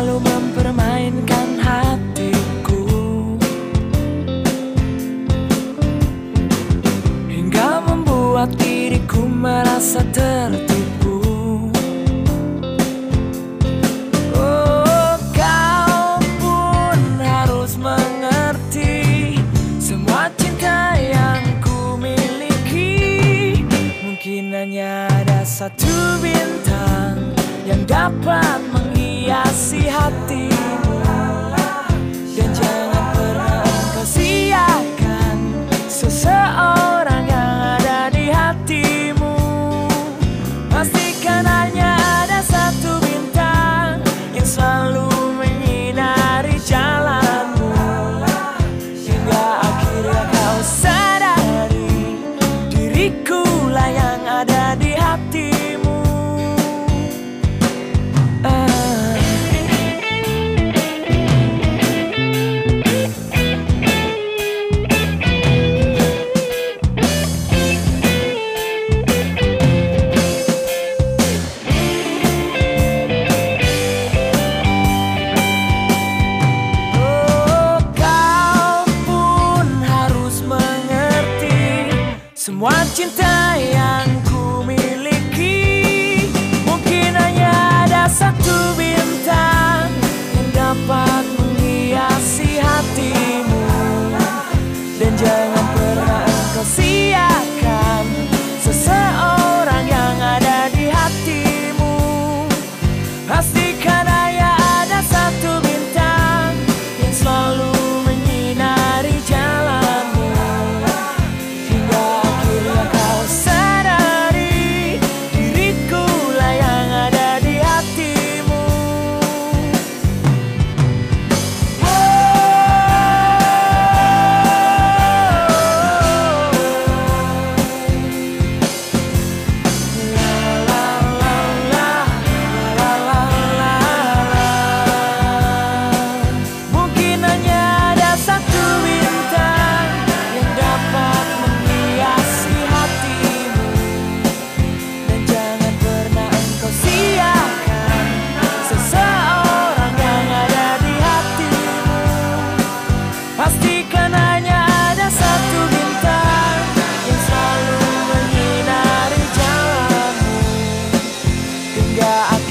selalu mempermainkan hatiku. Hingga membuat diriku merasa tertipu. Oh kau pun harus mengerti Semua cinta yang ku miliki. Mungkin hanya ada satu bintang yang dapat Diriku lah yang ada di hati Semua cinta yang ahora.